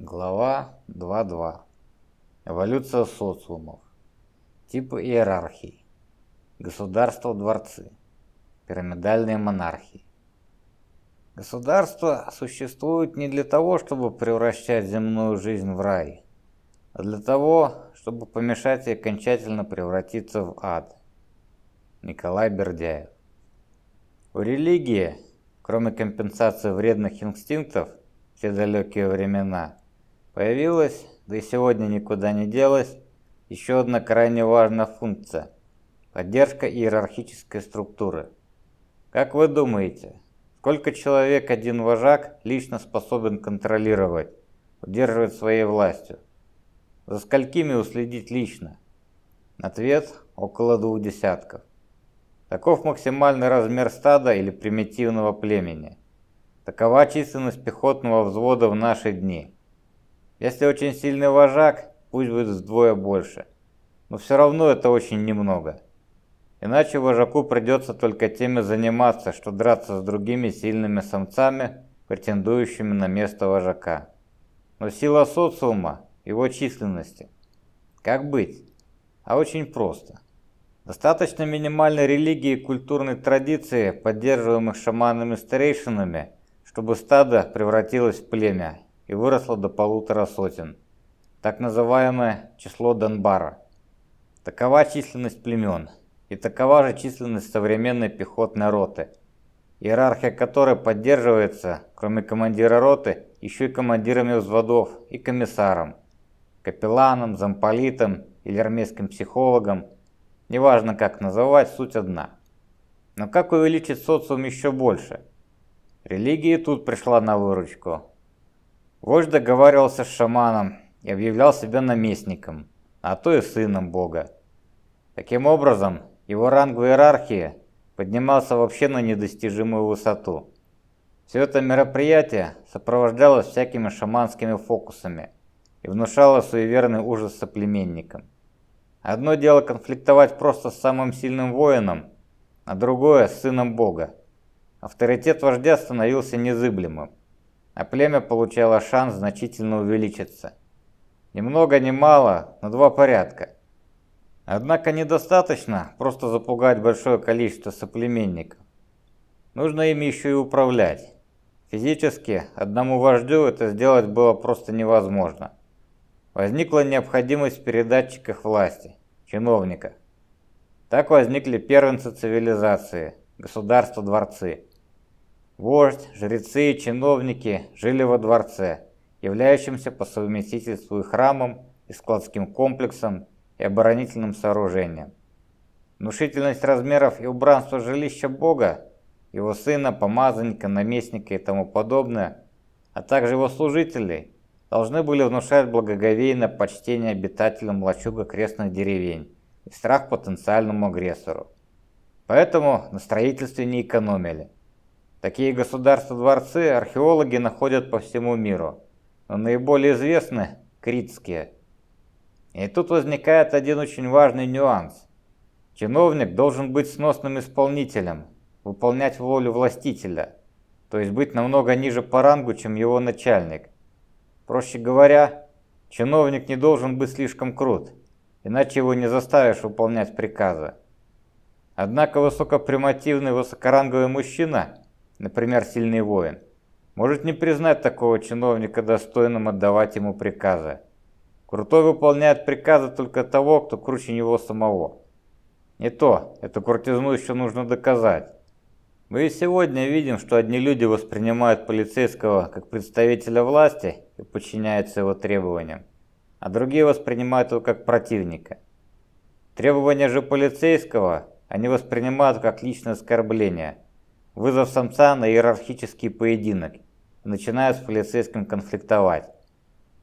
Глава 2.2. Эволюция социумов. Типы иерархии. Государства-дворцы. Пирамидальные монархии. Государства существуют не для того, чтобы превращать земную жизнь в рай, а для того, чтобы помешать ей окончательно превратиться в ад. Николай Бердяев. У религии, кроме компенсации вредных инстинктов, все далекие времена, Появилась, да и сегодня никуда не делась, еще одна крайне важная функция – поддержка иерархической структуры. Как вы думаете, сколько человек один вожак лично способен контролировать, удерживать своей властью? За сколькими уследить лично? Ответ – около двух десятков. Таков максимальный размер стада или примитивного племени. Такова численность пехотного взвода в наши дни – если очень сильный вожак, пусть будет вдвое больше. Но все равно это очень немного. Иначе вожаку придется только теми заниматься, что драться с другими сильными самцами, претендующими на место вожака. Но сила социума, его численности. Как быть? А очень просто. Достаточно минимальной религии и культурной традиции, поддерживаемых шаманами-старейшинами, чтобы стадо превратилось в племя и выросло до полутора сотен. Так называемое число Донбара. Такова численность племен, и такова же численность современной пехотной роты, иерархия которой поддерживается, кроме командира роты, еще и командирами взводов и комиссаром, капелланом, замполитом или армейским психологом, неважно как называть, суть одна. Но как увеличить социум еще больше? Религия тут пришла на выручку. Вождь договаривался с шаманом и объявлял себя наместником, а то и сыном бога. Таким образом, его ранг в иерархии поднимался вообще на недостижимую высоту. Все это мероприятие сопровождалось всякими шаманскими фокусами и внушало суеверный ужас соплеменникам. Одно дело конфликтовать просто с самым сильным воином, а другое с сыном бога. Авторитет вождя становился незыблемым а племя получало шанс значительно увеличиться. Ни много ни мало, но два порядка. Однако недостаточно просто запугать большое количество соплеменников. Нужно ими еще и управлять. Физически одному вождю это сделать было просто невозможно. Возникла необходимость в передатчиках власти, чиновниках. Так возникли первенцы цивилизации, государства-дворцы. Вождь, жрецы и чиновники жили во дворце, являющемся по совместительству и храмом, и складским комплексом, и оборонительным сооружением. Внушительность размеров и убранства жилища Бога, его сына, помазанника, наместника и тому подобное, а также его служителей, должны были внушать благоговейное почтение обитателям лачуга крестных деревень и страх потенциальному агрессору. Поэтому на строительстве не экономили. Такие государства-дворцы археологи находят по всему миру, но наиболее известны – критские. И тут возникает один очень важный нюанс. Чиновник должен быть сносным исполнителем, выполнять волю властителя, то есть быть намного ниже по рангу, чем его начальник. Проще говоря, чиновник не должен быть слишком крут, иначе его не заставишь выполнять приказы. Однако высокопримативный высокоранговый мужчина – например, сильный воин, может не признать такого чиновника достойным отдавать ему приказы. Крутой выполняет приказы только того, кто круче него самого. Не то, эту крутизну еще нужно доказать. Мы и сегодня видим, что одни люди воспринимают полицейского как представителя власти и подчиняются его требованиям, а другие воспринимают его как противника. Требования же полицейского они воспринимают как личное оскорбление – вызов самца на иерархический поединок и начинают с полицейским конфликтовать.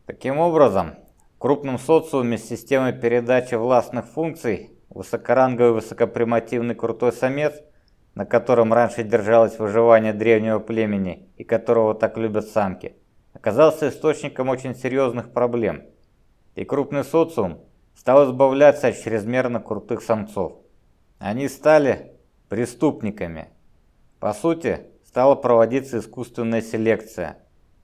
Таким образом, в крупном социуме с системой передачи властных функций высокоранговый высокопримативный крутой самец, на котором раньше держалось выживание древнего племени и которого так любят самки, оказался источником очень серьезных проблем. И крупный социум стал избавляться от чрезмерно крутых самцов. Они стали преступниками – по сути, стала проводиться искусственная селекция.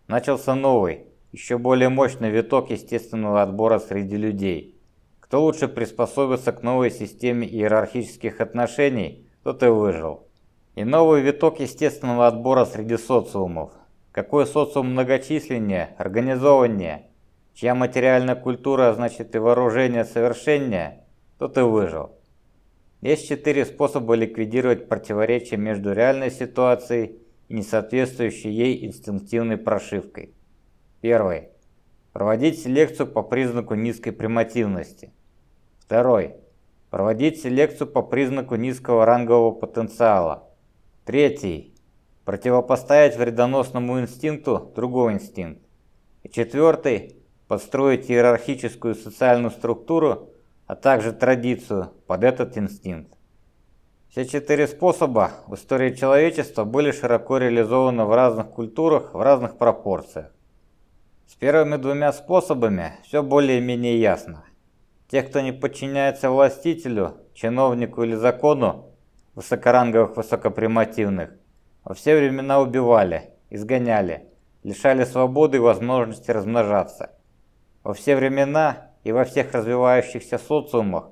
Начался новый, еще более мощный виток естественного отбора среди людей. Кто лучше приспособится к новой системе иерархических отношений, тот и выжил. И новый виток естественного отбора среди социумов. Какой социум многочисленнее, организованнее, чья материальная культура, значит и вооружение совершеннее, тот и выжил. Есть четыре способа ликвидировать противоречия между реальной ситуацией и несоответствующей ей инстинктивной прошивкой. Первый. Проводить селекцию по признаку низкой примативности. Второй. Проводить селекцию по признаку низкого рангового потенциала. Третий. Противопоставить вредоносному инстинкту другой инстинкт. И четвертый. Подстроить иерархическую социальную структуру, а также традицию под этот инстинкт. Все четыре способа в истории человечества были широко реализованы в разных культурах в разных пропорциях. С первыми двумя способами все более-менее ясно. Тех, кто не подчиняется властителю, чиновнику или закону, высокоранговых высокопримативных, во все времена убивали, изгоняли, лишали свободы и возможности размножаться. Во все времена и во всех развивающихся социумах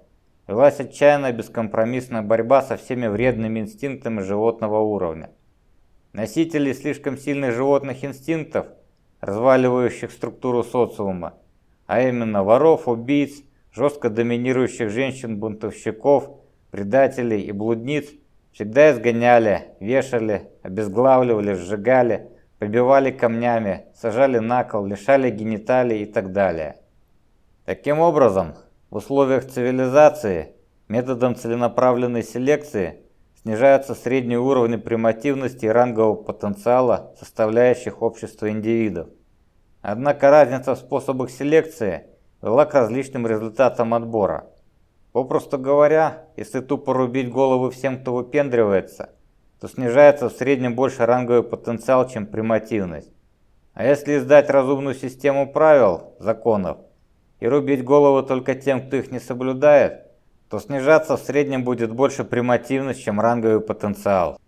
велась отчаянная бескомпромиссная борьба со всеми вредными инстинктами животного уровня. Носители слишком сильных животных инстинктов, разваливающих структуру социума, а именно воров, убийц, жестко доминирующих женщин-бунтовщиков, предателей и блудниц всегда изгоняли, вешали, обезглавливали, сжигали, побивали камнями, сажали на кол, лишали гениталий и так далее. Таким образом, в условиях цивилизации методом целенаправленной селекции снижаются средние уровни примативности и рангового потенциала составляющих общество индивидов. Однако разница в способах селекции – вела к различным результатам отбора. Попросту говоря, если тупо рубить головы всем, кто выпендривается, то снижается в среднем больше ранговый потенциал, чем примативность. А если издать разумную систему правил, законов, и рубить головы только тем, кто их не соблюдает, то снижаться в среднем будет больше примативность, чем ранговый потенциал.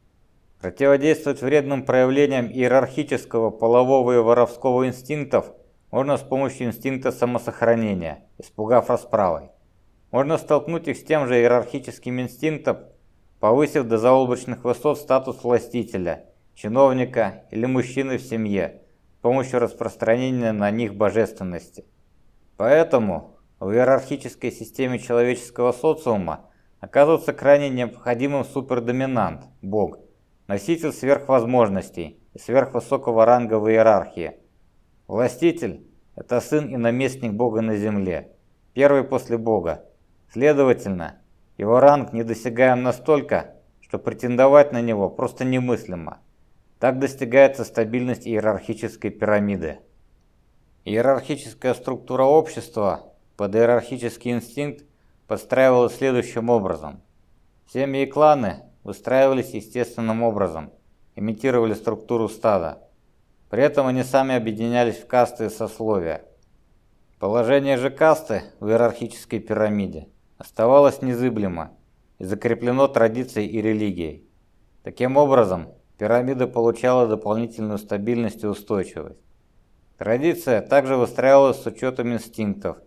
Противодействовать вредным проявлениям иерархического, полового и воровского инстинктов – можно с помощью инстинкта самосохранения, испугав расправой. Можно столкнуть их с тем же иерархическим инстинктом, повысив до заоблачных высот статус властителя, чиновника или мужчины в семье с помощью распространения на них божественности. Поэтому в иерархической системе человеческого социума оказывается крайне необходимым супердоминант, Бог, носитель сверхвозможностей и сверхвысокого ранга в иерархии – Властитель – это сын и наместник Бога на земле, первый после Бога. Следовательно, его ранг недосягаем настолько, что претендовать на него просто немыслимо. Так достигается стабильность иерархической пирамиды. Иерархическая структура общества под иерархический инстинкт подстраивалась следующим образом. Семьи и кланы выстраивались естественным образом, имитировали структуру стада. При этом они сами объединялись в касты и сословия. Положение же касты в иерархической пирамиде оставалось незыблемо и закреплено традицией и религией. Таким образом, пирамида получала дополнительную стабильность и устойчивость. Традиция также выстраивалась с учетом инстинктов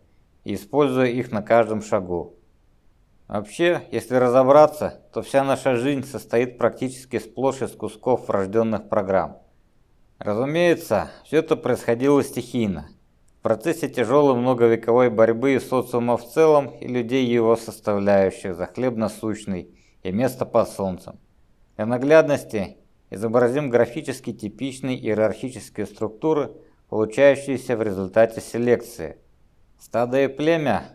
и используя их на каждом шагу. Вообще, если разобраться, то вся наша жизнь состоит практически сплошь из кусков врожденных программ. Разумеется, все это происходило стихийно. В процессе тяжелой многовековой борьбы социума в целом и людей его составляющих за хлеб насущный и место под солнцем. Для наглядности изобразим графически типичные иерархические структуры, получающиеся в результате селекции. Стадо и племя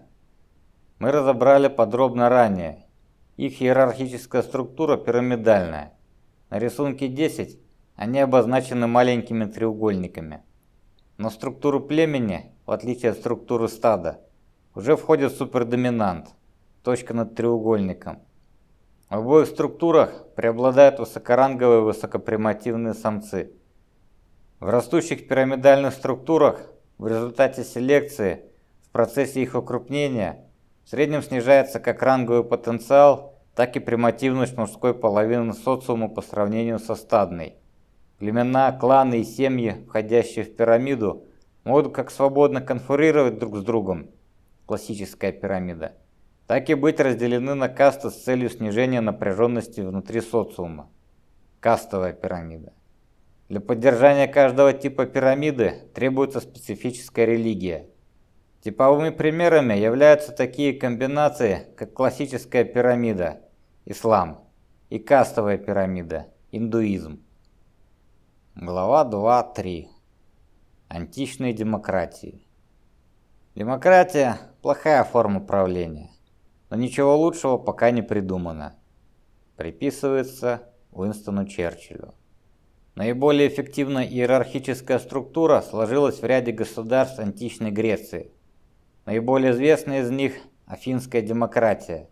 мы разобрали подробно ранее. Их иерархическая структура пирамидальная. На рисунке 10 они обозначены маленькими треугольниками. Но структуру племени, в отличие от структуры стада, уже входит супердоминант, точка над треугольником. В обоих структурах преобладают высокоранговые высокопримативные самцы. В растущих пирамидальных структурах в результате селекции в процессе их укрупнения в среднем снижается как ранговый потенциал, так и примативность мужской половины социума по сравнению со стадной. Племена, кланы и семьи, входящие в пирамиду, могут как свободно конкурировать друг с другом, классическая пирамида, так и быть разделены на касты с целью снижения напряженности внутри социума, кастовая пирамида. Для поддержания каждого типа пирамиды требуется специфическая религия. Типовыми примерами являются такие комбинации, как классическая пирамида, ислам, и кастовая пирамида, индуизм. Глава 2.3. Античные демократии. Демократия – плохая форма правления, но ничего лучшего пока не придумано. Приписывается Уинстону Черчиллю. Наиболее эффективная иерархическая структура сложилась в ряде государств античной Греции. Наиболее известная из них – афинская демократия.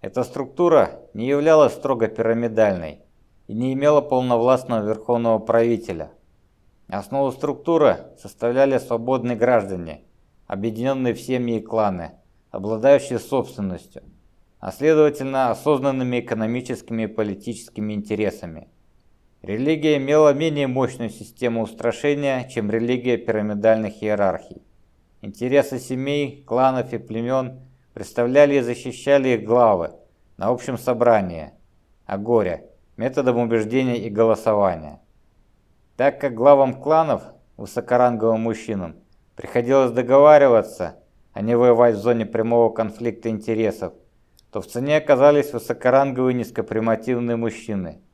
Эта структура не являлась строго пирамидальной и не имела полновластного верховного правителя. Основу структуры составляли свободные граждане, объединенные в семьи и кланы, обладающие собственностью, а следовательно осознанными экономическими и политическими интересами. Религия имела менее мощную систему устрашения, чем религия пирамидальных иерархий. Интересы семей, кланов и племен представляли и защищали их главы на общем собрании, а горе – методом убеждения и голосования. Так как главам кланов, высокоранговым мужчинам, приходилось договариваться, а не воевать в зоне прямого конфликта интересов, то в цене оказались высокоранговые низкопримативные мужчины –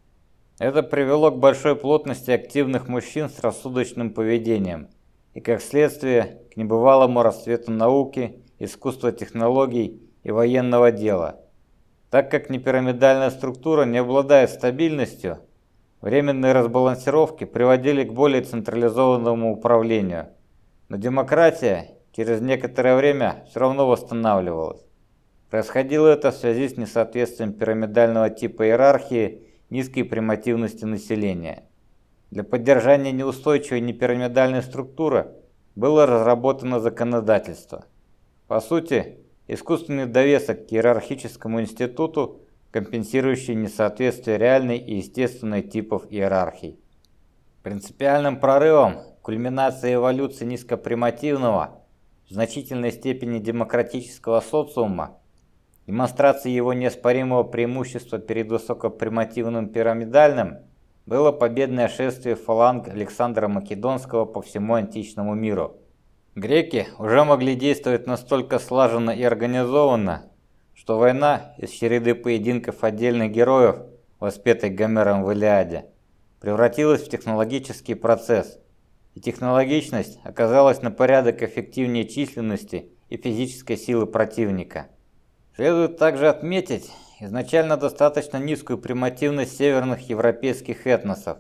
это привело к большой плотности активных мужчин с рассудочным поведением и, как следствие, к небывалому расцвету науки, искусства технологий и военного дела. Так как непирамидальная структура не обладает стабильностью, временные разбалансировки приводили к более централизованному управлению, но демократия через некоторое время все равно восстанавливалась. Происходило это в связи с несоответствием пирамидального типа иерархии низкой примативности населения. Для поддержания неустойчивой непирамидальной структуры было разработано законодательство. По сути, искусственный довесок к иерархическому институту, компенсирующий несоответствие реальной и естественной типов иерархий. Принципиальным прорывом, кульминацией эволюции низкопримативного, в значительной степени демократического социума Демонстрацией его неоспоримого преимущества перед высокопримативным пирамидальным было победное шествие фаланг Александра Македонского по всему античному миру. Греки уже могли действовать настолько слаженно и организованно, что война из череды поединков отдельных героев, воспетой Гомером в Илиаде, превратилась в технологический процесс, и технологичность оказалась на порядок эффективнее численности и физической силы противника. Следует также отметить изначально достаточно низкую примативность северных европейских этносов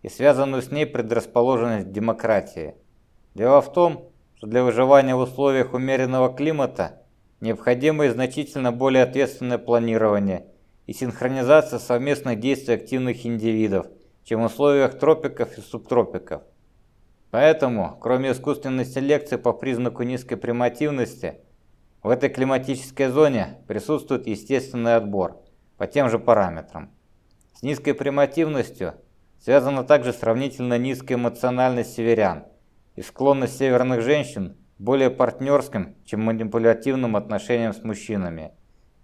и связанную с ней предрасположенность к демократии. Дело в том, что для выживания в условиях умеренного климата необходимо и значительно более ответственное планирование и синхронизация совместных действий активных индивидов, чем в условиях тропиков и субтропиков. Поэтому, кроме искусственной селекции по признаку низкой примативности, в этой климатической зоне присутствует естественный отбор по тем же параметрам. С низкой примативностью связана также сравнительно низкая эмоциональность северян и склонность северных женщин более партнерским, чем манипулятивным отношениям с мужчинами.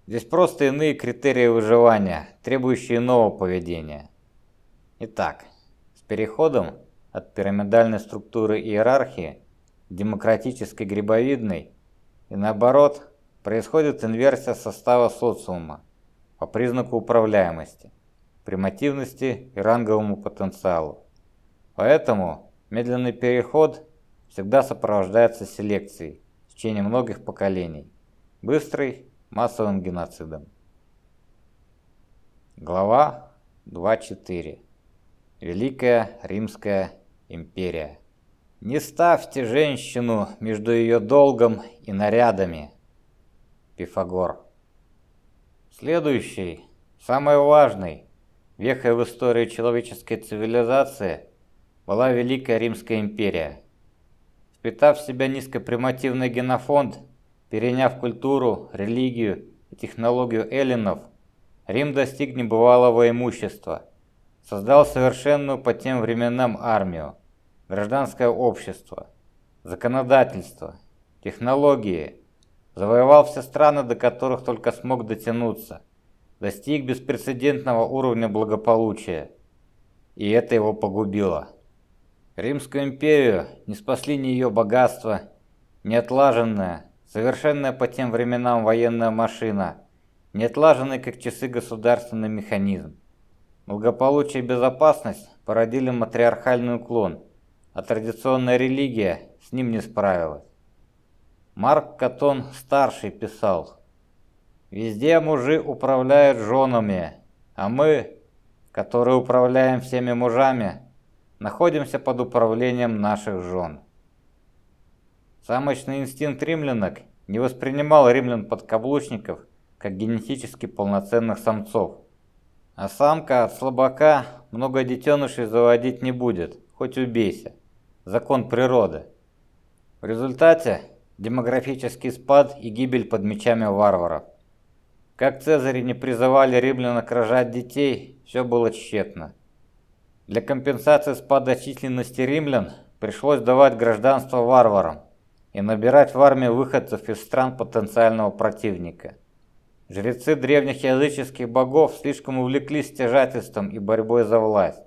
Здесь просто иные критерии выживания, требующие нового поведения. Итак, с переходом от пирамидальной структуры иерархии к демократической грибовидной и наоборот, происходит инверсия состава социума по признаку управляемости, примативности и ранговому потенциалу. Поэтому медленный переход всегда сопровождается селекцией в течение многих поколений, быстрый массовым геноцидом. Глава 2.4. Великая Римская империя. Не ставьте женщину между ее долгом и нарядами. Пифагор. Следующий, самый важный, вехой в истории человеческой цивилизации была Великая Римская империя. Впитав в себя низкопримативный генофонд, переняв культуру, религию и технологию эллинов, Рим достиг небывалого имущества, создал совершенную по тем временам армию, гражданское общество, законодательство, технологии, завоевал все страны, до которых только смог дотянуться, достиг беспрецедентного уровня благополучия, и это его погубило. Римскую империю не спасли ни ее богатство, ни отлаженная, совершенная по тем временам военная машина, не отлаженный как часы государственный механизм. Благополучие и безопасность породили матриархальный уклон, а традиционная религия с ним не справилась. Марк Катон старший писал, «Везде мужи управляют женами, а мы, которые управляем всеми мужами, находимся под управлением наших жен». Самочный инстинкт римлянок не воспринимал римлян-подкаблучников как генетически полноценных самцов. А самка от слабака много детенышей заводить не будет, хоть убейся. Закон природы. В результате демографический спад и гибель под мечами варваров. Как Цезари не призывали римлянок рожать детей, все было тщетно. Для компенсации спада численности римлян пришлось давать гражданство варварам и набирать в армию выходцев из стран потенциального противника. Жрецы древних языческих богов слишком увлеклись стяжательством и борьбой за власть.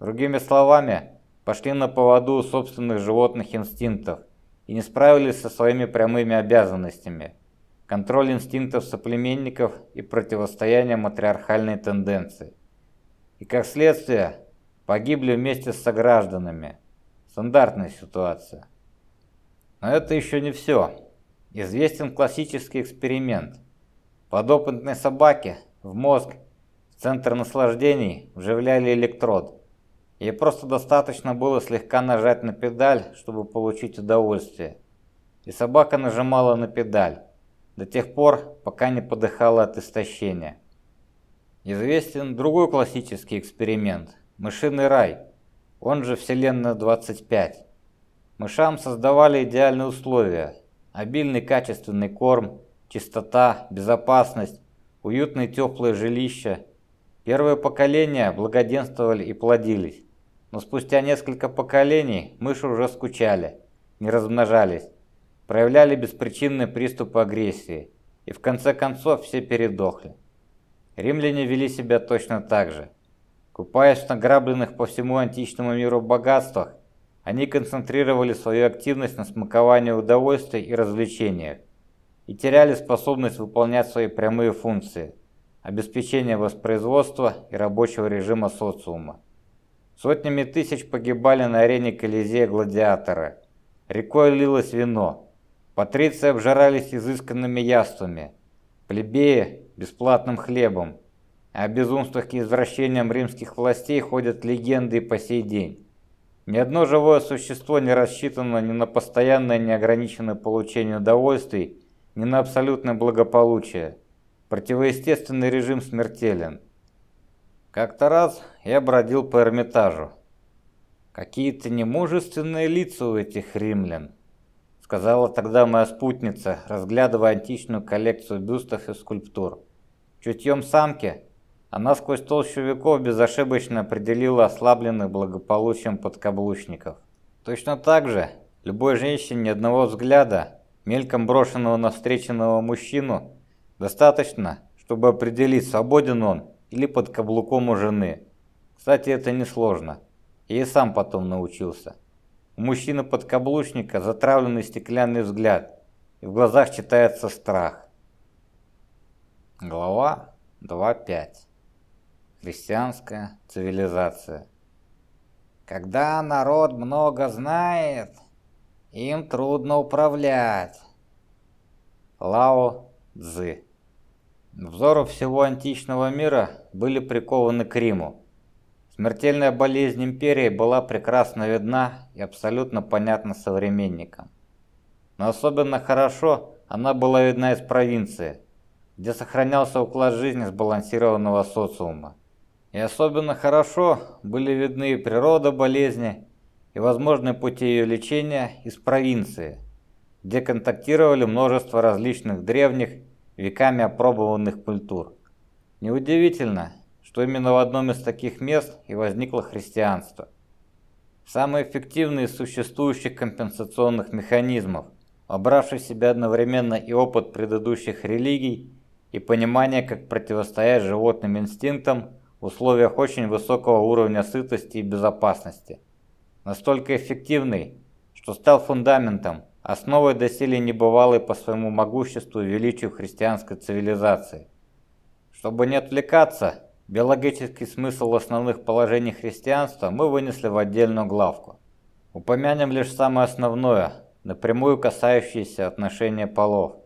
Другими словами, пошли на поводу собственных животных инстинктов и не справились со своими прямыми обязанностями – контроль инстинктов соплеменников и противостояние матриархальной тенденции. И как следствие, погибли вместе с согражданами. Стандартная ситуация. Но это еще не все. Известен классический эксперимент – Подопытной собаке в мозг, в центр наслаждений вживляли электрод. Ей просто достаточно было слегка нажать на педаль, чтобы получить удовольствие. И собака нажимала на педаль до тех пор, пока не подыхала от истощения. Известен другой классический эксперимент – мышиный рай, он же Вселенная 25. Мышам создавали идеальные условия – обильный качественный корм – чистота, безопасность, уютное теплое жилище. Первые поколения благоденствовали и плодились. Но спустя несколько поколений мыши уже скучали, не размножались, проявляли беспричинные приступы агрессии, и в конце концов все передохли. Римляне вели себя точно так же. Купаясь в награбленных по всему античному миру богатствах, они концентрировали свою активность на смаковании удовольствий и развлечениях и теряли способность выполнять свои прямые функции – обеспечение воспроизводства и рабочего режима социума. Сотнями тысяч погибали на арене Колизея гладиаторы. Рекой лилось вино. Патриции обжирались изысканными яствами. Плебеи – бесплатным хлебом. О безумствах и извращениям римских властей ходят легенды и по сей день. Ни одно живое существо не рассчитано ни на постоянное неограниченное получение удовольствий, ни на абсолютное благополучие. Противоестественный режим смертелен. Как-то раз я бродил по Эрмитажу. Какие-то немужественные лица у этих римлян, сказала тогда моя спутница, разглядывая античную коллекцию бюстов и скульптур. Чутьем самки она сквозь толщу веков безошибочно определила ослабленных благополучием подкаблучников. Точно так же любой женщине одного взгляда мельком брошенного на встреченного мужчину, достаточно, чтобы определить, свободен он или под каблуком у жены. Кстати, это несложно. Я и сам потом научился. У мужчины подкаблучника затравленный стеклянный взгляд, и в глазах читается страх. Глава 2.5. Христианская цивилизация. Когда народ много знает, им трудно управлять. Лао Цзы. Взоры всего античного мира были прикованы к Риму. Смертельная болезнь империи была прекрасно видна и абсолютно понятна современникам. Но особенно хорошо она была видна из провинции, где сохранялся уклад жизни сбалансированного социума. И особенно хорошо были видны и природа болезни, и возможные пути ее лечения из провинции, где контактировали множество различных древних, веками опробованных культур. Неудивительно, что именно в одном из таких мест и возникло христианство. самый эффективный из существующих компенсационных механизмов, вобравший в себя одновременно и опыт предыдущих религий, и понимание, как противостоять животным инстинктам в условиях очень высокого уровня сытости и безопасности. Настолько эффективный, что стал фундаментом, основой доселе небывалой по своему могуществу величию христианской цивилизации. Чтобы не отвлекаться, биологический смысл основных положений христианства мы вынесли в отдельную главку. Упомянем лишь самое основное, напрямую касающееся отношения полов.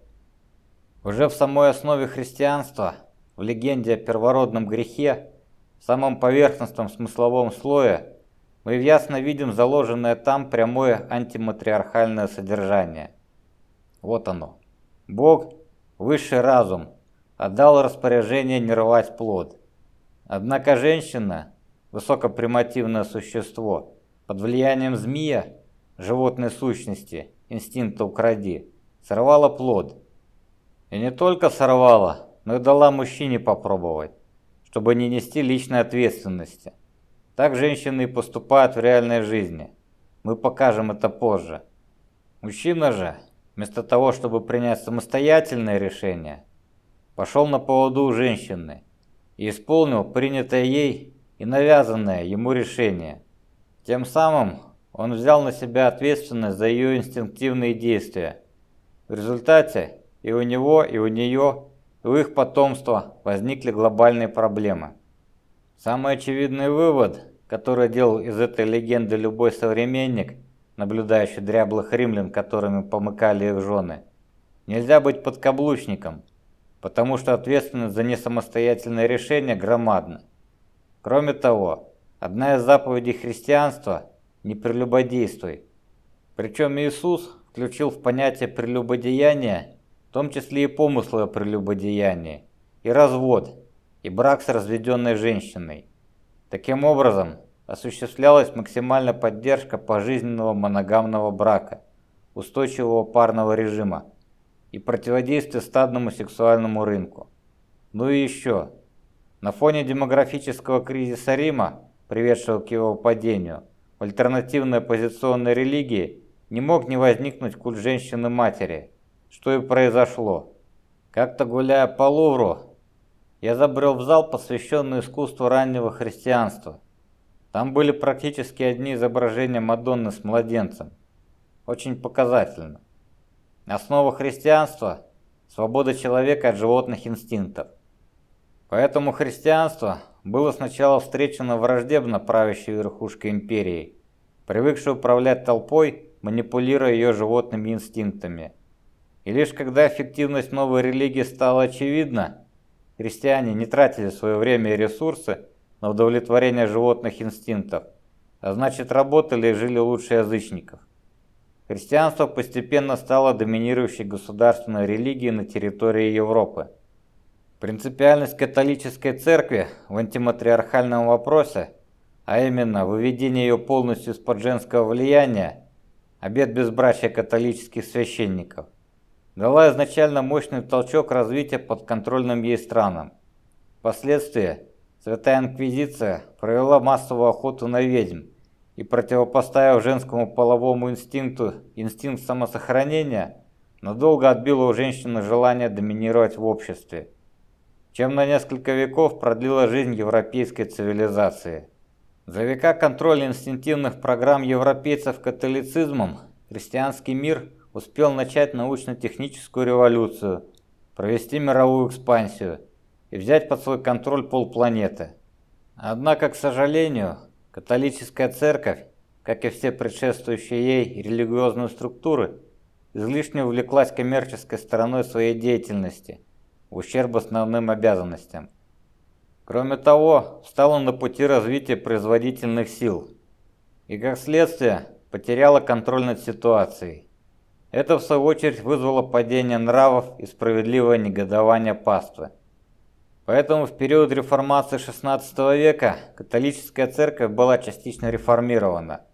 Уже в самой основе христианства, в легенде о первородном грехе, в самом поверхностном смысловом слое, мы ясно видим заложенное там прямое антиматриархальное содержание. Вот оно. Бог, высший разум, отдал распоряжение не рвать плод. Однако женщина, высокопримативное существо, под влиянием змея, животной сущности, инстинкта «укради», сорвала плод – и не только сорвала, но и дала мужчине попробовать, чтобы не нести личной ответственности. Так женщины и поступают в реальной жизни. Мы покажем это позже. Мужчина же, вместо того, чтобы принять самостоятельное решение, пошел на поводу женщины и исполнил принятое ей и навязанное ему решение. Тем самым он взял на себя ответственность за ее инстинктивные действия. В результате и у него, и у нее, и у их потомства возникли глобальные проблемы. Самый очевидный вывод, который делал из этой легенды любой современник, наблюдающий дряблых римлян, которыми помыкали их жены, нельзя быть подкаблучником, потому что ответственность за несамостоятельное решение громадна. Кроме того, одна из заповедей христианства – не прелюбодействуй. Причем Иисус включил в понятие прелюбодеяния в том числе и помыслы о прелюбодеянии, и развод, и брак с разведенной женщиной. Таким образом, осуществлялась максимальная поддержка пожизненного моногамного брака, устойчивого парного режима и противодействие стадному сексуальному рынку. Ну и еще, на фоне демографического кризиса Рима, приведшего к его падению, в альтернативной оппозиционной религии не мог не возникнуть культ женщины-матери – что и произошло. Как-то гуляя по Лувру, я забрел в зал, посвященный искусству раннего христианства. Там были практически одни изображения Мадонны с младенцем. Очень показательно. Основа христианства – свобода человека от животных инстинктов. Поэтому христианство было сначала встречено враждебно правящей верхушкой империи, привыкшей управлять толпой, манипулируя ее животными инстинктами – и лишь когда эффективность новой религии стала очевидна, христиане не тратили свое время и ресурсы на удовлетворение животных инстинктов, а значит работали и жили лучше язычников. Христианство постепенно стало доминирующей государственной религией на территории Европы. Принципиальность католической церкви в антиматриархальном вопросе, а именно выведение ее полностью из-под женского влияния, обет безбрачия католических священников – дала изначально мощный толчок развития подконтрольным ей странам. Впоследствии Святая Инквизиция провела массовую охоту на ведьм и, противопоставив женскому половому инстинкту инстинкт самосохранения, надолго отбила у женщины желание доминировать в обществе, чем на несколько веков продлила жизнь европейской цивилизации. За века контроля инстинктивных программ европейцев католицизмом христианский мир – успел начать научно-техническую революцию, провести мировую экспансию и взять под свой контроль полпланеты. Однако, к сожалению, католическая церковь, как и все предшествующие ей религиозные структуры, излишне увлеклась коммерческой стороной своей деятельности в ущерб основным обязанностям. Кроме того, встала на пути развития производительных сил и, как следствие, потеряла контроль над ситуацией. Это, в свою очередь, вызвало падение нравов и справедливое негодование паствы. Поэтому в период реформации XVI века католическая церковь была частично реформирована,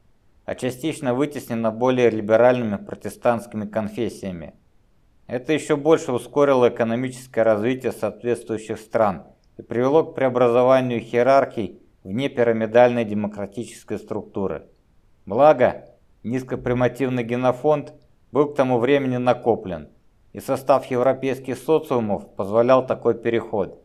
а частично вытеснена более либеральными протестантскими конфессиями. Это еще больше ускорило экономическое развитие соответствующих стран и привело к преобразованию иерархий вне пирамидальной демократической структуры. Благо, низкопримативный генофонд был к тому времени накоплен, и состав европейских социумов позволял такой переход.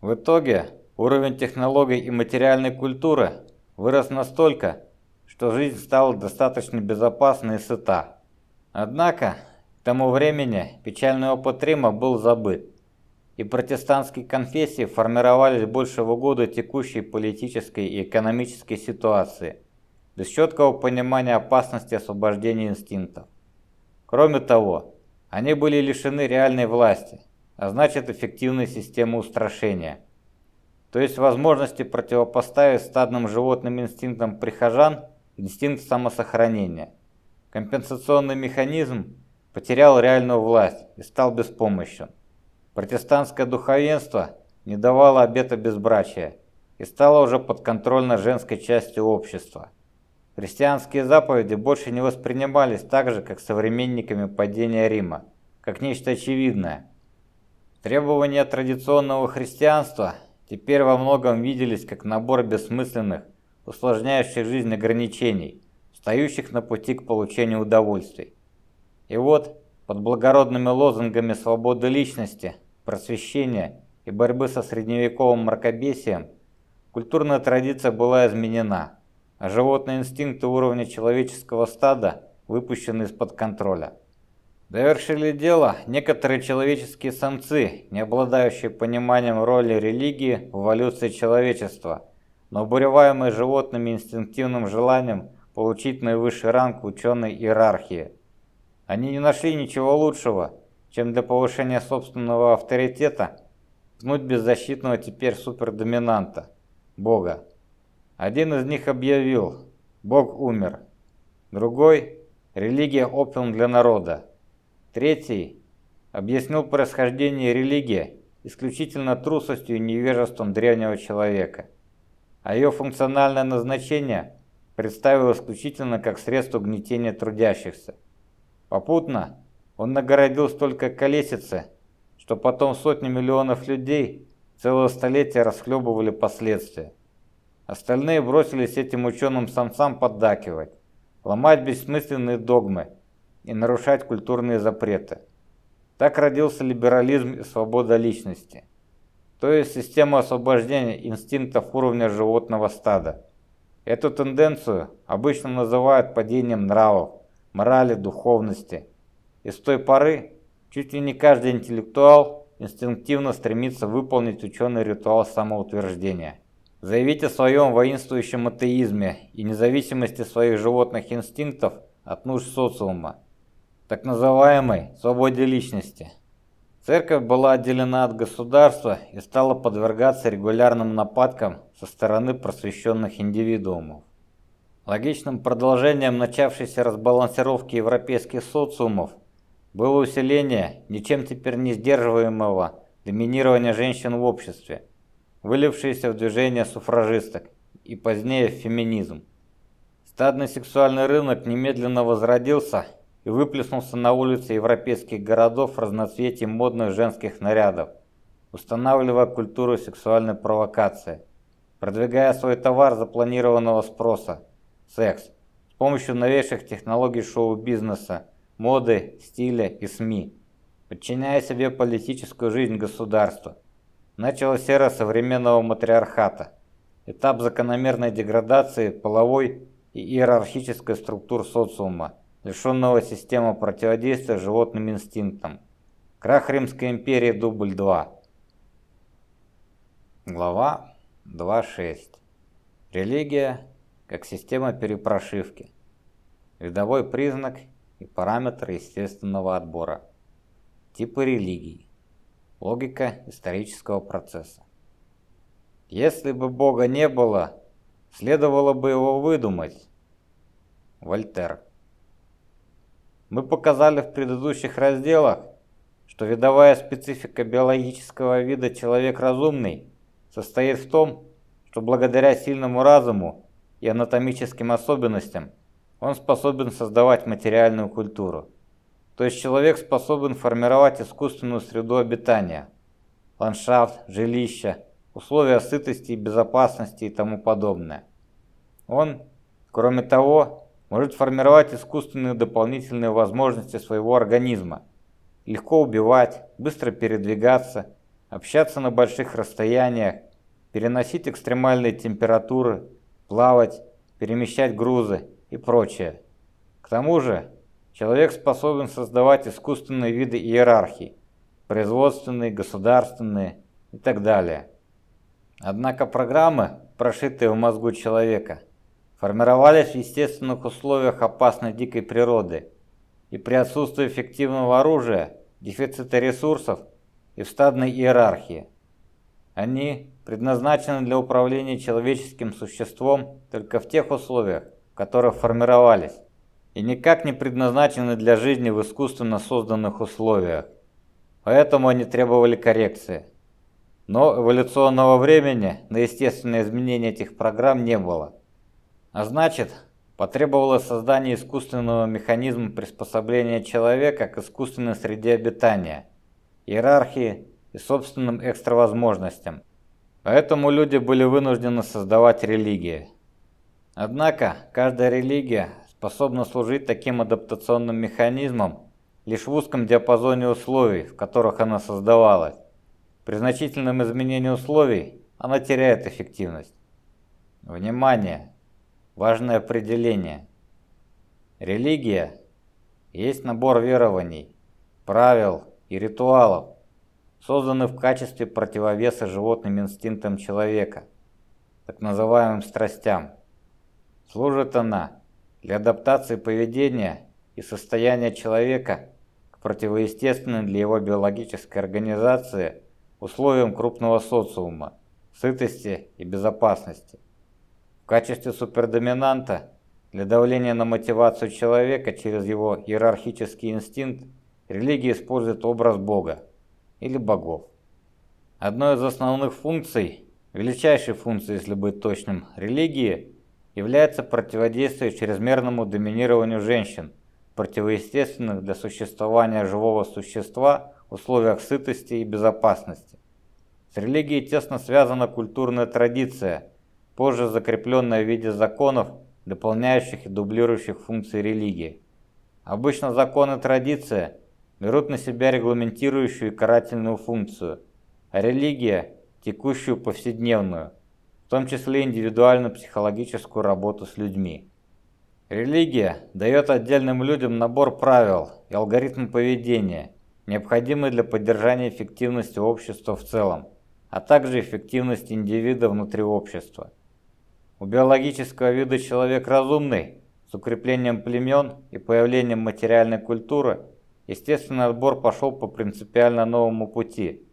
В итоге уровень технологий и материальной культуры вырос настолько, что жизнь стала достаточно безопасной и сыта. Однако, к тому времени печальный опыт Рима был забыт, и протестантские конфессии формировались больше в угоду текущей политической и экономической ситуации, без четкого понимания опасности освобождения инстинктов. Кроме того, они были лишены реальной власти, а значит эффективной системы устрашения, то есть возможности противопоставить стадным животным инстинктам прихожан инстинкт самосохранения. Компенсационный механизм потерял реальную власть и стал беспомощен. Протестантское духовенство не давало обета безбрачия и стало уже подконтрольно женской частью общества. Христианские заповеди больше не воспринимались так же, как современниками падения Рима, как нечто очевидное. Требования традиционного христианства теперь во многом виделись как набор бессмысленных, усложняющих жизнь ограничений, встающих на пути к получению удовольствий. И вот, под благородными лозунгами свободы личности, просвещения и борьбы со средневековым мракобесием, культурная традиция была изменена, а животные инстинкты уровня человеческого стада выпущены из-под контроля. Довершили дело некоторые человеческие самцы, не обладающие пониманием роли религии в эволюции человечества, но обуреваемые животными инстинктивным желанием получить наивысший ранг ученой иерархии. Они не нашли ничего лучшего, чем для повышения собственного авторитета пнуть беззащитного теперь супердоминанта, Бога. Один из них объявил «Бог умер», другой «Религия – опиум для народа», третий объяснил происхождение религии исключительно трусостью и невежеством древнего человека а ее функциональное назначение представил исключительно как средство гнетения трудящихся. Попутно он нагородил столько колесицы, что потом сотни миллионов людей целое столетие расхлебывали последствия. Остальные бросились этим ученым-самцам поддакивать, ломать бессмысленные догмы и нарушать культурные запреты. Так родился либерализм и свобода личности то есть система освобождения инстинктов уровня животного стада. Эту тенденцию обычно называют падением нравов, морали, духовности. И с той поры чуть ли не каждый интеллектуал инстинктивно стремится выполнить ученый ритуал самоутверждения. Заявить о своем воинствующем атеизме и независимости своих животных инстинктов от нужд социума, так называемой свободе личности – Церковь была отделена от государства и стала подвергаться регулярным нападкам со стороны просвещенных индивидуумов. Логичным продолжением начавшейся разбалансировки европейских социумов было усиление ничем теперь не сдерживаемого доминирования женщин в обществе, вылившееся в движение суфражисток и позднее в феминизм. Стадный сексуальный рынок немедленно возродился и выплеснулся на улицы европейских городов разноцветием модных женских нарядов, устанавливая культуру сексуальной провокации, продвигая свой товар запланированного спроса – секс, с помощью новейших технологий шоу-бизнеса, моды, стиля и СМИ, подчиняя себе политическую жизнь государства. Началась эра современного матриархата, этап закономерной деградации половой и иерархической структур социума – лишенного системы противодействия животным инстинктам. Крах Римской империи дубль 2. Глава 2.6. Религия как система перепрошивки. Видовой признак и параметр естественного отбора. Типы религий. Логика исторического процесса. Если бы Бога не было, следовало бы его выдумать. Вольтер. Мы показали в предыдущих разделах, что видовая специфика биологического вида человек разумный состоит в том, что благодаря сильному разуму и анатомическим особенностям он способен создавать материальную культуру. То есть человек способен формировать искусственную среду обитания, ландшафт, жилища, условия сытости и безопасности и тому подобное. Он Кроме того, может формировать искусственные дополнительные возможности своего организма. Легко убивать, быстро передвигаться, общаться на больших расстояниях, переносить экстремальные температуры, плавать, перемещать грузы и прочее. К тому же, человек способен создавать искусственные виды иерархий, производственные, государственные и так далее. Однако программы, прошитые в мозгу человека, формировались в естественных условиях опасной дикой природы и при отсутствии эффективного оружия, дефицита ресурсов и в стадной иерархии. Они предназначены для управления человеческим существом только в тех условиях, в которых формировались, и никак не предназначены для жизни в искусственно созданных условиях. Поэтому они требовали коррекции. Но эволюционного времени на естественное изменение этих программ не было. А значит, потребовалось создание искусственного механизма приспособления человека к искусственной среде обитания, иерархии и собственным экстравозможностям. Поэтому люди были вынуждены создавать религии. Однако, каждая религия способна служить таким адаптационным механизмом лишь в узком диапазоне условий, в которых она создавалась. При значительном изменении условий она теряет эффективность. Внимание! Важное определение. Религия есть набор верований, правил и ритуалов, созданных в качестве противовеса животным инстинктам человека, так называемым страстям. Служит она для адаптации поведения и состояния человека к противоестественным для его биологической организации условиям крупного социума, сытости и безопасности. В качестве супердоминанта для давления на мотивацию человека через его иерархический инстинкт религия использует образ Бога или богов. Одной из основных функций, величайшей функцией, если быть точным, религии является противодействие чрезмерному доминированию женщин, противоестественных для существования живого существа в условиях сытости и безопасности. С религией тесно связана культурная традиция, позже закрепленная в виде законов, дополняющих и дублирующих функции религии. Обычно законы традиция берут на себя регламентирующую и карательную функцию, а религия – текущую повседневную, в том числе индивидуальную психологическую работу с людьми. Религия дает отдельным людям набор правил и алгоритмы поведения – необходимые для поддержания эффективности общества в целом, а также эффективности индивида внутри общества. У биологического вида человек разумный, с укреплением племен и появлением материальной культуры, естественный отбор пошел по принципиально новому пути.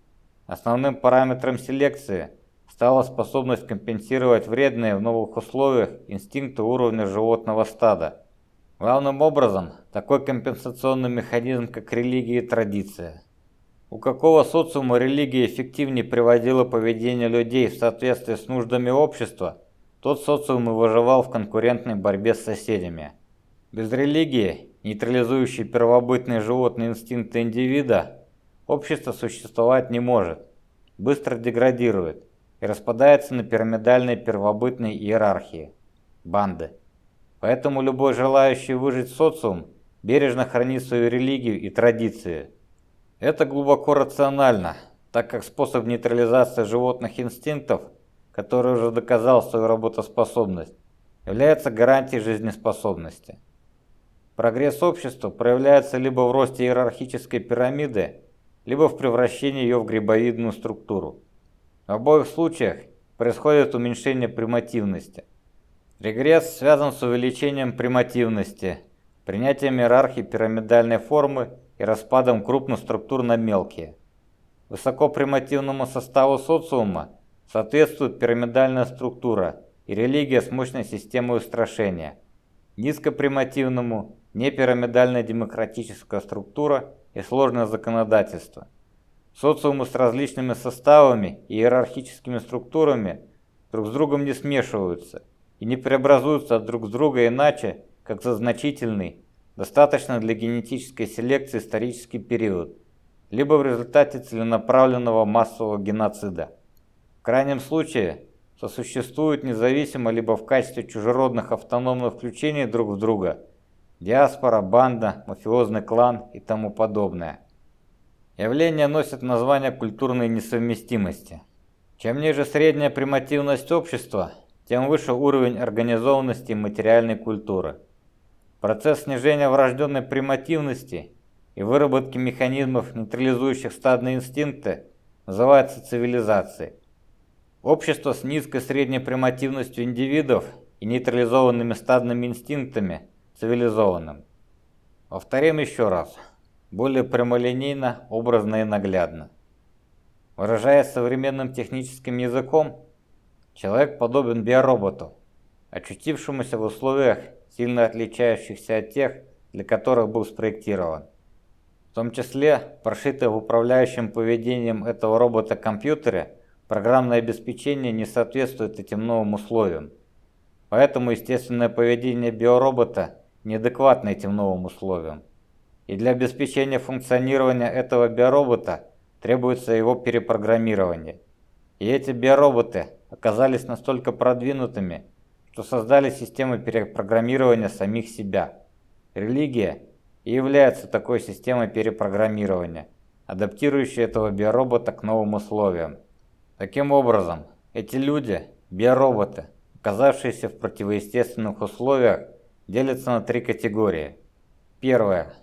Основным параметром селекции стала способность компенсировать вредные в новых условиях инстинкты уровня животного стада – Главным образом, такой компенсационный механизм, как религия и традиция. У какого социума религия эффективнее приводила поведение людей в соответствии с нуждами общества, тот социум и выживал в конкурентной борьбе с соседями. Без религии, нейтрализующей первобытные животные инстинкты индивида, общество существовать не может, быстро деградирует и распадается на пирамидальные первобытные иерархии – банды. Поэтому любой желающий выжить в социум бережно хранит свою религию и традиции. Это глубоко рационально, так как способ нейтрализации животных инстинктов, который уже доказал свою работоспособность, является гарантией жизнеспособности. Прогресс общества проявляется либо в росте иерархической пирамиды, либо в превращении ее в грибовидную структуру. В обоих случаях происходит уменьшение примативности – Регресс связан с увеличением примативности, принятием иерархии пирамидальной формы и распадом крупных структур на мелкие. Высокопримативному составу социума соответствует пирамидальная структура и религия с мощной системой устрашения. Низкопримативному – непирамидальная демократическая структура и сложное законодательство. Социумы с различными составами и иерархическими структурами друг с другом не смешиваются – и не преобразуются друг с друга иначе, как за значительный, достаточно для генетической селекции исторический период, либо в результате целенаправленного массового геноцида. В крайнем случае, сосуществуют независимо либо в качестве чужеродных автономных включений друг в друга, диаспора, банда, мафиозный клан и тому подобное. Явления носят название культурной несовместимости. Чем ниже средняя примативность общества, тем выше уровень организованности материальной культуры. Процесс снижения врожденной примативности и выработки механизмов, нейтрализующих стадные инстинкты, называется цивилизацией. Общество с низкой средней примативностью индивидов и нейтрализованными стадными инстинктами цивилизованным. Повторим еще раз более прямолинейно, образно и наглядно. Выражаясь современным техническим языком, человек подобен биороботу, очутившемуся в условиях, сильно отличающихся от тех, для которых был спроектирован. В том числе, прошитое в управляющем поведением этого робота-компьютере, программное обеспечение не соответствует этим новым условиям. Поэтому естественное поведение биоробота неадекватно этим новым условиям и для обеспечения функционирования этого биоробота требуется его перепрограммирование. И эти биороботы оказались настолько продвинутыми, что создали системы перепрограммирования самих себя. Религия и является такой системой перепрограммирования, адаптирующей этого биоробота к новым условиям. Таким образом, эти люди, биороботы, оказавшиеся в противоестественных условиях, делятся на три категории. Первая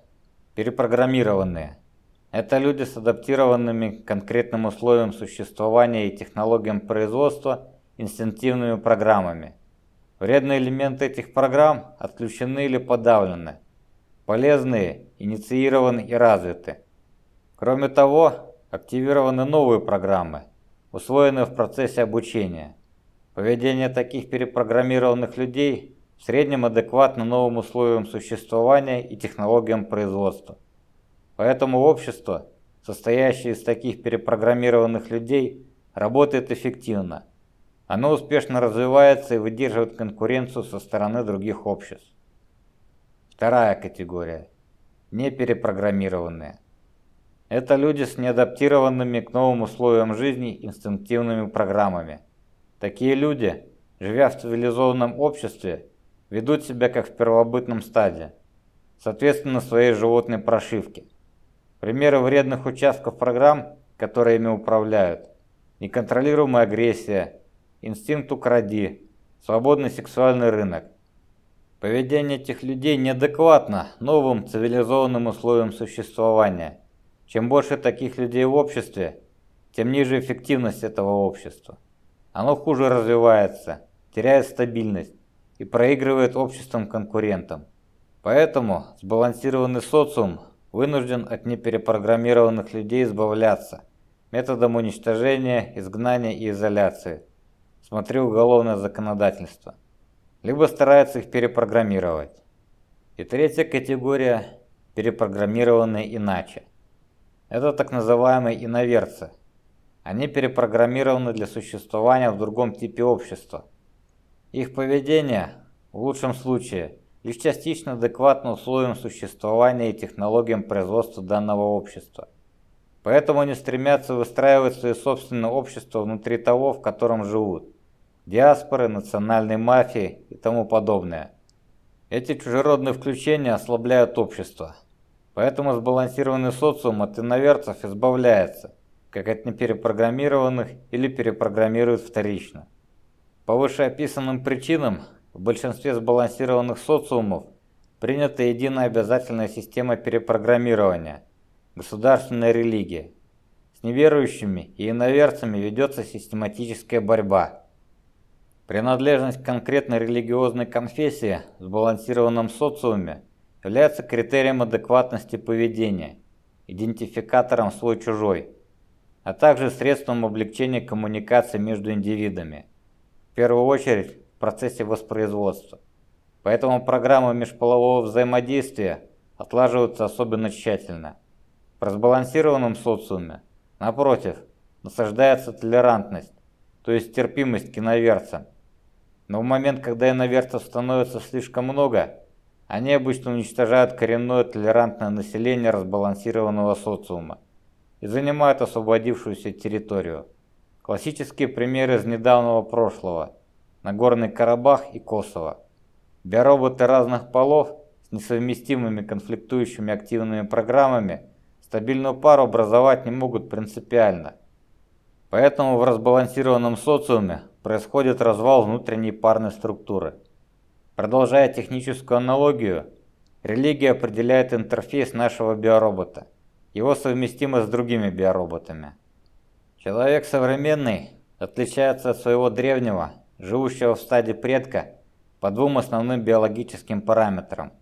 Перепрограммированные. Это люди с адаптированными к конкретным условиям существования и технологиям производства инстинктивными программами. Вредные элементы этих программ отключены или подавлены. Полезные инициированы и развиты. Кроме того, активированы новые программы, усвоенные в процессе обучения. Поведение таких перепрограммированных людей в среднем адекватно новым условиям существования и технологиям производства. Поэтому общество, состоящее из таких перепрограммированных людей, работает эффективно. Оно успешно развивается и выдерживает конкуренцию со стороны других обществ. Вторая категория – неперепрограммированные. Это люди с неадаптированными к новым условиям жизни инстинктивными программами. Такие люди, живя в цивилизованном обществе, ведут себя как в первобытном стаде, соответственно своей животной прошивке. Примеры вредных участков программ, которые ими управляют, неконтролируемая агрессия, инстинкт укради, свободный сексуальный рынок. Поведение этих людей неадекватно новым цивилизованным условиям существования. Чем больше таких людей в обществе, тем ниже эффективность этого общества. Оно хуже развивается, теряет стабильность, и проигрывает обществом-конкурентам. Поэтому сбалансированный социум вынужден от неперепрограммированных людей избавляться методом уничтожения, изгнания и изоляции. Смотри уголовное законодательство. Либо старается их перепрограммировать. И третья категория – перепрограммированные иначе. Это так называемые иноверцы. Они перепрограммированы для существования в другом типе общества – их поведение, в лучшем случае, лишь частично адекватно условиям существования и технологиям производства данного общества. Поэтому они стремятся выстраивать свое собственное общество внутри того, в котором живут. Диаспоры, национальной мафии и тому подобное. Эти чужеродные включения ослабляют общество. Поэтому сбалансированный социум от иноверцев избавляется, как от неперепрограммированных или перепрограммирует вторично. По вышеописанным причинам в большинстве сбалансированных социумов принята единая обязательная система перепрограммирования – государственная религия. С неверующими и иноверцами ведется систематическая борьба. Принадлежность к конкретной религиозной конфессии в сбалансированном социуме является критерием адекватности поведения, идентификатором свой-чужой, а также средством облегчения коммуникации между индивидами – в первую очередь в процессе воспроизводства. Поэтому программы межполового взаимодействия отлаживаются особенно тщательно. В разбалансированном социуме, напротив, насаждается толерантность, то есть терпимость к иноверцам. Но в момент, когда иноверцев становится слишком много, они обычно уничтожают коренное толерантное население разбалансированного социума и занимают освободившуюся территорию. Классические примеры из недавнего прошлого – Нагорный Карабах и Косово. Биороботы разных полов с несовместимыми конфликтующими активными программами стабильную пару образовать не могут принципиально. Поэтому в разбалансированном социуме происходит развал внутренней парной структуры. Продолжая техническую аналогию, религия определяет интерфейс нашего биоробота, его совместимость с другими биороботами. Человек современный отличается от своего древнего, живущего в стадии предка, по двум основным биологическим параметрам.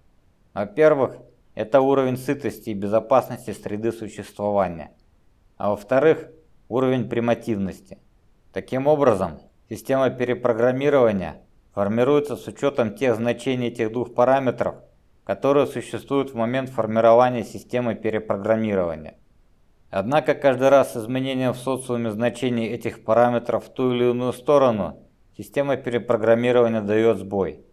Во-первых, это уровень сытости и безопасности среды существования. А во-вторых, уровень примативности. Таким образом, система перепрограммирования формируется с учетом тех значений этих двух параметров, которые существуют в момент формирования системы перепрограммирования. Однако каждый раз с изменением в социуме значений этих параметров в ту или иную сторону система перепрограммирования дает сбой.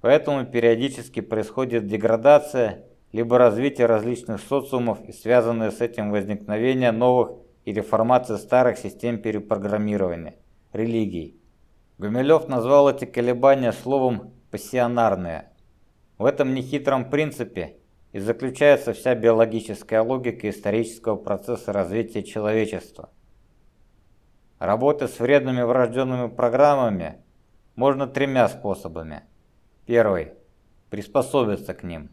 Поэтому периодически происходит деградация либо развитие различных социумов и связанное с этим возникновение новых и реформация старых систем перепрограммирования, религий. Гумилев назвал эти колебания словом «пассионарные». В этом нехитром принципе и заключается вся биологическая логика исторического процесса развития человечества. Работать с вредными врожденными программами можно тремя способами. Первый – приспособиться к ним.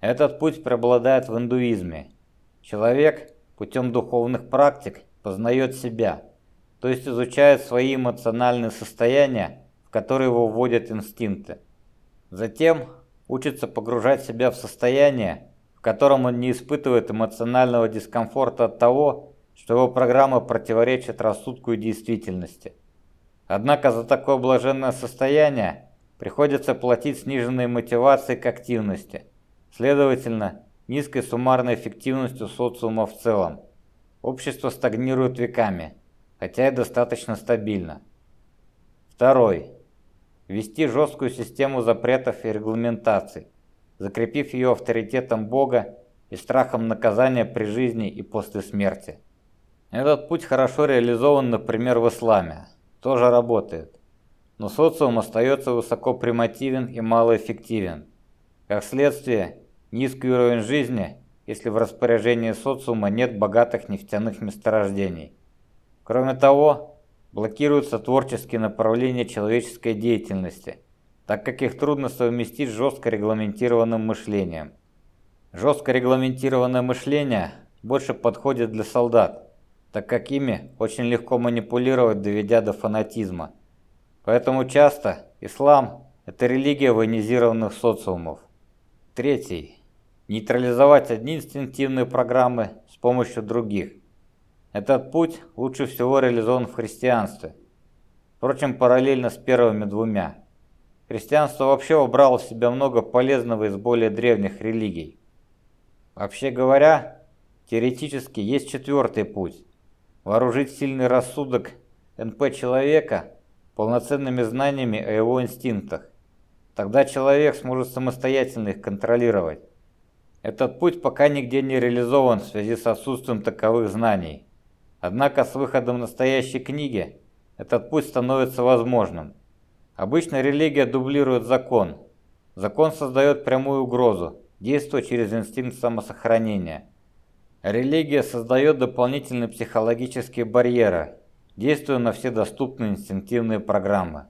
Этот путь преобладает в индуизме. Человек путем духовных практик познает себя, то есть изучает свои эмоциональные состояния, в которые его вводят инстинкты. Затем учится погружать себя в состояние, в котором он не испытывает эмоционального дискомфорта от того, что его программа противоречит рассудку и действительности. Однако за такое блаженное состояние приходится платить сниженной мотивацией к активности, следовательно, низкой суммарной эффективностью социума в целом. Общество стагнирует веками, хотя и достаточно стабильно. Второй. Ввести жесткую систему запретов и регламентаций, закрепив ее авторитетом Бога и страхом наказания при жизни и после смерти. Этот путь хорошо реализован, например, в исламе. Тоже работает. Но социум остается высоко примативен и малоэффективен. Как следствие, низкий уровень жизни, если в распоряжении социума нет богатых нефтяных месторождений. Кроме того, блокируются творческие направления человеческой деятельности, так как их трудно совместить с жестко регламентированным мышлением. Жестко регламентированное мышление больше подходит для солдат, так как ими очень легко манипулировать, доведя до фанатизма. Поэтому часто ислам – это религия военизированных социумов. Третий. Нейтрализовать одни инстинктивные программы с помощью других. Этот путь лучше всего реализован в христианстве. Впрочем, параллельно с первыми двумя. Христианство вообще убрало в себя много полезного из более древних религий. Вообще говоря, теоретически есть четвертый путь вооружить сильный рассудок НП человека полноценными знаниями о его инстинктах. Тогда человек сможет самостоятельно их контролировать. Этот путь пока нигде не реализован в связи с отсутствием таковых знаний. Однако с выходом настоящей книги этот путь становится возможным. Обычно религия дублирует закон. Закон создает прямую угрозу, действуя через инстинкт самосохранения – Религия создает дополнительные психологические барьеры, действуя на все доступные инстинктивные программы.